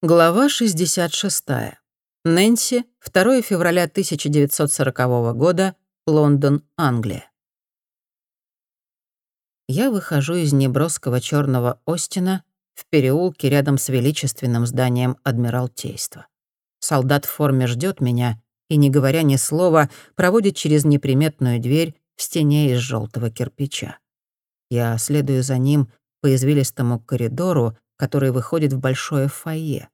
Глава 66. Нэнси, 2 февраля 1940 года, Лондон, Англия. Я выхожу из неброского черного Остина в переулке рядом с величественным зданием Адмиралтейства. Солдат в форме ждет меня и, не говоря ни слова, проводит через неприметную дверь в стене из желтого кирпича. Я следую за ним по извилистому коридору, который выходит в большое фойе.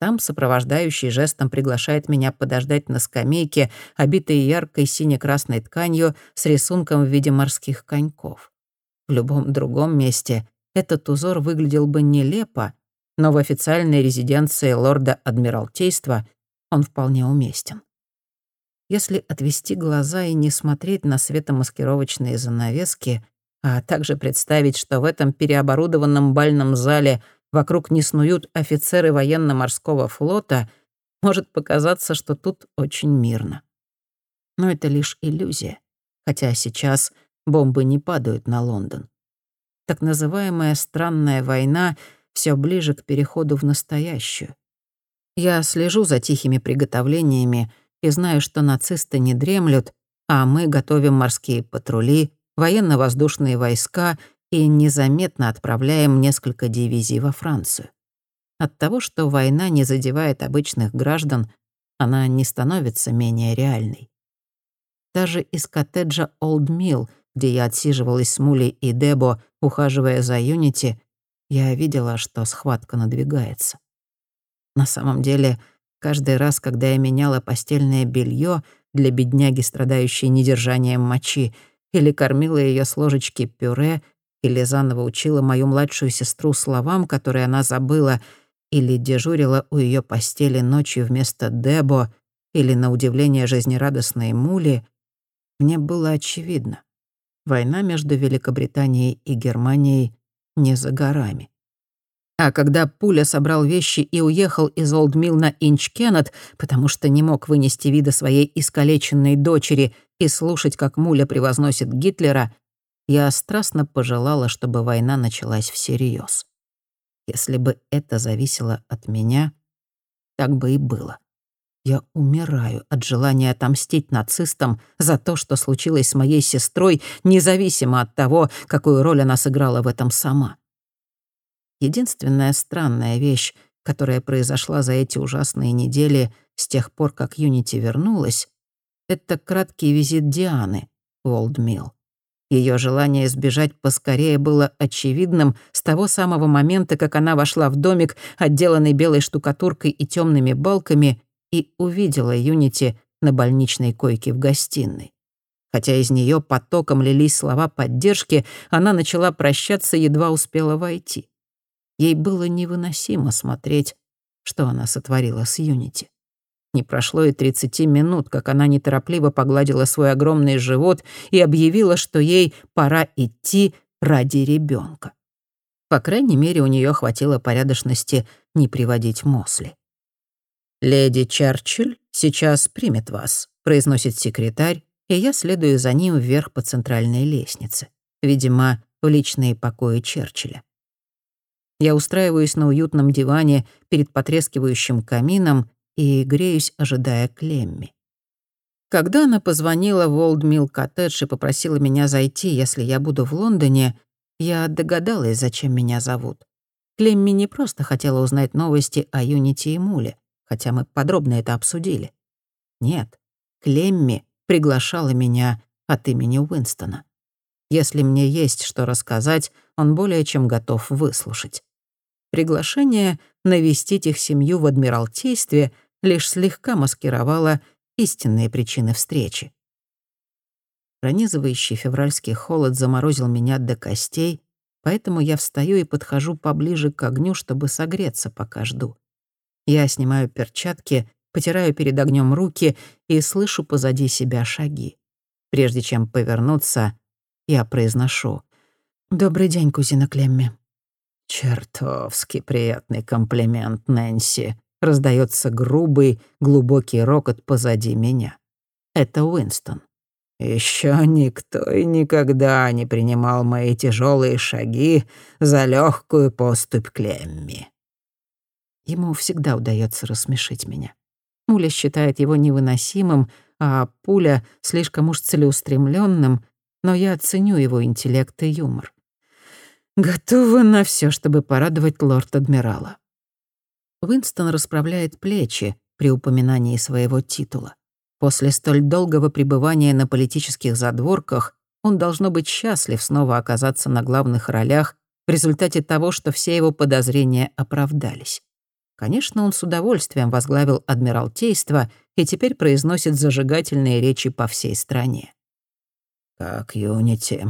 Там сопровождающий жестом приглашает меня подождать на скамейке, обитой яркой сине-красной тканью с рисунком в виде морских коньков. В любом другом месте этот узор выглядел бы нелепо, но в официальной резиденции лорда Адмиралтейства он вполне уместен. Если отвести глаза и не смотреть на светомаскировочные занавески, а также представить, что в этом переоборудованном бальном зале — вокруг не снуют офицеры военно-морского флота, может показаться, что тут очень мирно. Но это лишь иллюзия, хотя сейчас бомбы не падают на Лондон. Так называемая странная война все ближе к переходу в настоящую. Я слежу за тихими приготовлениями и знаю, что нацисты не дремлют, а мы готовим морские патрули, военно-воздушные войска и незаметно отправляем несколько дивизий во Францию. От того, что война не задевает обычных граждан, она не становится менее реальной. Даже из коттеджа Олд Милл, где я отсиживалась с Мулей и Дебо, ухаживая за Юнити, я видела, что схватка надвигается. На самом деле, каждый раз, когда я меняла постельное белье для бедняги, страдающей недержанием мочи, или кормила ее с ложечки пюре, или заново учила мою младшую сестру словам, которые она забыла, или дежурила у ее постели ночью вместо Дебо, или, на удивление жизнерадостной Мули, мне было очевидно. Война между Великобританией и Германией не за горами. А когда Пуля собрал вещи и уехал из Олдмилл на Инчкеннет, потому что не мог вынести вида своей искалеченной дочери и слушать, как Муля превозносит Гитлера, я страстно пожелала, чтобы война началась всерьез. Если бы это зависело от меня, так бы и было. Я умираю от желания отомстить нацистам за то, что случилось с моей сестрой, независимо от того, какую роль она сыграла в этом сама. Единственная странная вещь, которая произошла за эти ужасные недели с тех пор, как Юнити вернулась, это краткий визит Дианы в Олдмилл. Ее желание сбежать поскорее было очевидным с того самого момента, как она вошла в домик, отделанный белой штукатуркой и темными балками, и увидела Юнити на больничной койке в гостиной. Хотя из нее потоком лились слова поддержки, она начала прощаться, едва успела войти. Ей было невыносимо смотреть, что она сотворила с Юнити. Не прошло и 30 минут, как она неторопливо погладила свой огромный живот и объявила, что ей пора идти ради ребенка. По крайней мере, у нее хватило порядочности не приводить Мосли. «Леди Черчилль сейчас примет вас», — произносит секретарь, и я следую за ним вверх по центральной лестнице, видимо, в личные покои Черчилля. Я устраиваюсь на уютном диване перед потрескивающим камином и греюсь, ожидая Клемми. Когда она позвонила в Олд Милл Коттедж и попросила меня зайти, если я буду в Лондоне, я догадалась, зачем меня зовут. Клемми не просто хотела узнать новости о Юнити и Муле, хотя мы подробно это обсудили. Нет, Клемми приглашала меня от имени Уинстона. Если мне есть что рассказать, он более чем готов выслушать. Приглашение навестить их семью в Адмиралтействе лишь слегка маскировало истинные причины встречи. Пронизывающий февральский холод заморозил меня до костей, поэтому я встаю и подхожу поближе к огню, чтобы согреться, пока жду. Я снимаю перчатки, потираю перед огнем руки и слышу позади себя шаги. Прежде чем повернуться, я произношу «Добрый день, кузина Клемми». «Чертовски приятный комплимент, Нэнси», — раздается грубый, глубокий рокот позади меня. Это Уинстон. Еще никто и никогда не принимал мои тяжелые шаги за легкую поступь Клемми. Ему всегда удается рассмешить меня. Муля считает его невыносимым, а пуля слишком уж целеустремленным, но я ценю его интеллект и юмор. Готова на все, чтобы порадовать лорд-адмирала. Уинстон расправляет плечи при упоминании своего титула. После столь долгого пребывания на политических задворках он должно быть счастлив снова оказаться на главных ролях в результате того, что все его подозрения оправдались. Конечно, он с удовольствием возглавил Адмиралтейство и теперь произносит зажигательные речи по всей стране. «Как Юнити».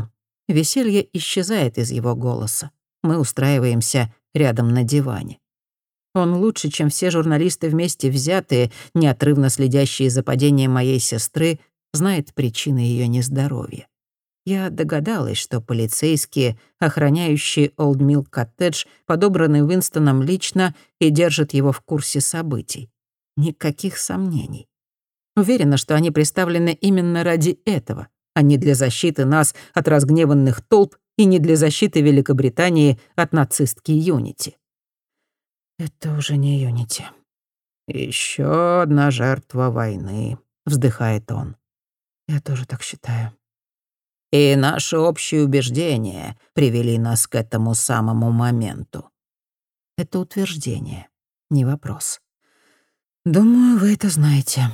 Веселье исчезает из его голоса. Мы устраиваемся рядом на диване. Он лучше, чем все журналисты вместе взятые, неотрывно следящие за падением моей сестры, знает причины ее нездоровья. Я догадалась, что полицейские, охраняющие Олдмилл коттедж, подобраны Уинстоном лично и держат его в курсе событий. Никаких сомнений. Уверена, что они представлены именно ради этого, а не для защиты нас от разгневанных толп и не для защиты Великобритании от нацистки Юнити. Это уже не Юнити. Еще одна жертва войны, вздыхает он. Я тоже так считаю. И наши общие убеждения привели нас к этому самому моменту. Это утверждение, не вопрос. Думаю, вы это знаете.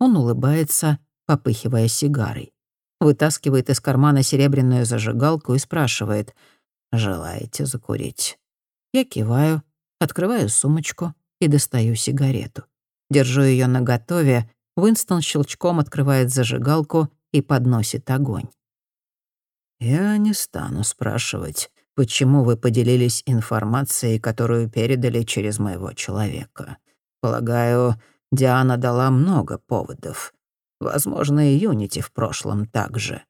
Он улыбается, попыхивая сигарой. Вытаскивает из кармана серебряную зажигалку и спрашивает, «Желаете закурить?» Я киваю, Открываю сумочку и достаю сигарету. Держу ее наготове, Уинстон щелчком открывает зажигалку и подносит огонь. «Я не стану спрашивать, почему вы поделились информацией, которую передали через моего человека. Полагаю, Диана дала много поводов. Возможно, и Юнити в прошлом также».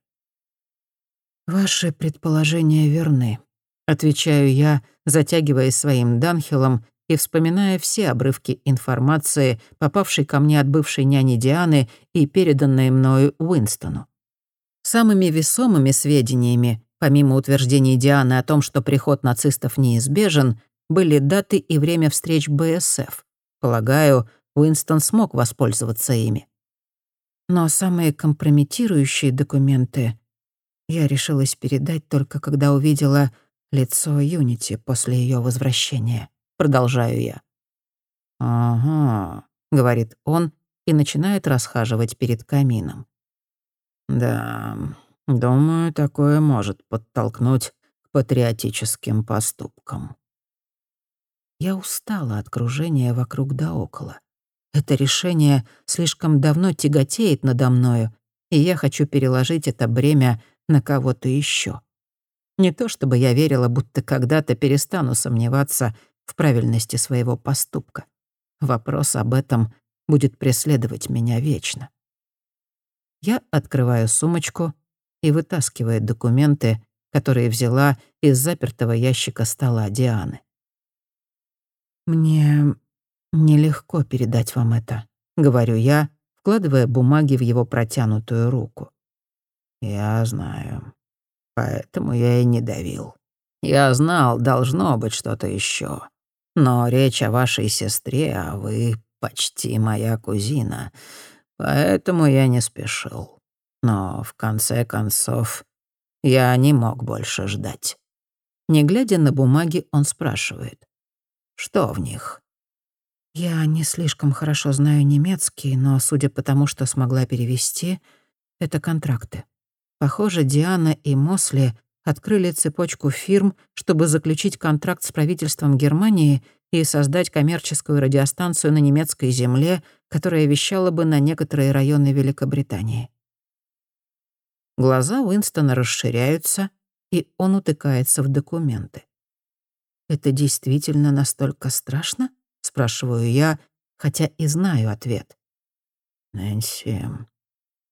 «Ваши предположения верны», Отвечаю я, затягиваясь своим Данхилом и вспоминая все обрывки информации, попавшей ко мне от бывшей няни Дианы и переданной мною Уинстону. Самыми весомыми сведениями, помимо утверждений Дианы о том, что приход нацистов неизбежен, были даты и время встреч БСФ. Полагаю, Уинстон смог воспользоваться ими. Но самые компрометирующие документы я решилась передать только когда увидела лицо Юнити после ее возвращения. Продолжаю я. «Ага», — говорит он и начинает расхаживать перед камином. «Да, думаю, такое может подтолкнуть к патриотическим поступкам». Я устала от кружения вокруг да около. Это решение слишком давно тяготеет надо мною, и я хочу переложить это бремя на кого-то еще. Не то чтобы я верила, будто когда-то перестану сомневаться в правильности своего поступка. Вопрос об этом будет преследовать меня вечно. Я открываю сумочку и вытаскиваю документы, которые взяла из запертого ящика стола Дианы. «Мне нелегко передать вам это», — говорю я, вкладывая бумаги в его протянутую руку. «Я знаю», Поэтому я и не давил. Я знал, должно быть что-то еще. Но речь о вашей сестре, а вы почти моя кузина. Поэтому я не спешил. Но в конце концов я не мог больше ждать. Не глядя на бумаги, он спрашивает. «Что в них?» Я не слишком хорошо знаю немецкий, но судя по тому, что смогла перевести, это контракты. Похоже, Диана и Мосли открыли цепочку фирм, чтобы заключить контракт с правительством Германии и создать коммерческую радиостанцию на немецкой земле, которая вещала бы на некоторые районы Великобритании. Глаза Уинстона расширяются, и он утыкается в документы. «Это действительно настолько страшно?» — спрашиваю я, хотя и знаю ответ. «Нэнси,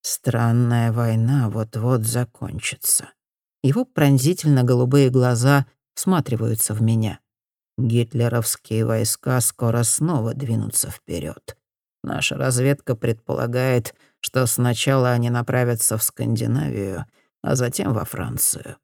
Странная война вот-вот закончится. Его пронзительно-голубые глаза всматриваются в меня. Гитлеровские войска скоро снова двинутся вперед. Наша разведка предполагает, что сначала они направятся в Скандинавию, а затем во Францию.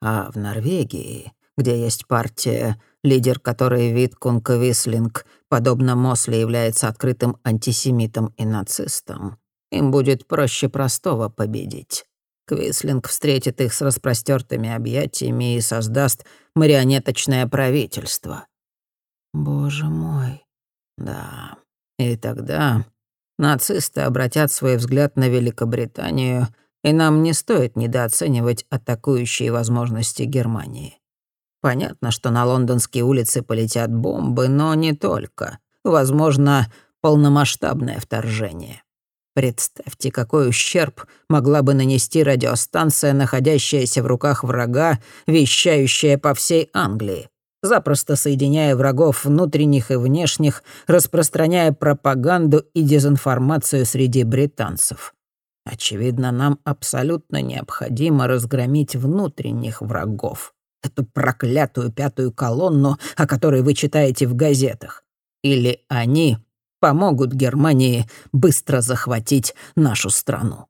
А в Норвегии, где есть партия лидер которой Виткун Квислинг, подобно Мосли, является открытым антисемитом и нацистом, им будет проще простого победить. Квислинг встретит их с распростертыми объятиями и создаст марионеточное правительство. Боже мой. Да. И тогда нацисты обратят свой взгляд на Великобританию, и нам не стоит недооценивать атакующие возможности Германии. Понятно, что на лондонские улицы полетят бомбы, но не только. Возможно, полномасштабное вторжение. Представьте, какой ущерб могла бы нанести радиостанция, находящаяся в руках врага, вещающая по всей Англии, запросто соединяя врагов внутренних и внешних, распространяя пропаганду и дезинформацию среди британцев. Очевидно, нам абсолютно необходимо разгромить внутренних врагов. Эту проклятую пятую колонну, о которой вы читаете в газетах. Или они помогут Германии быстро захватить нашу страну.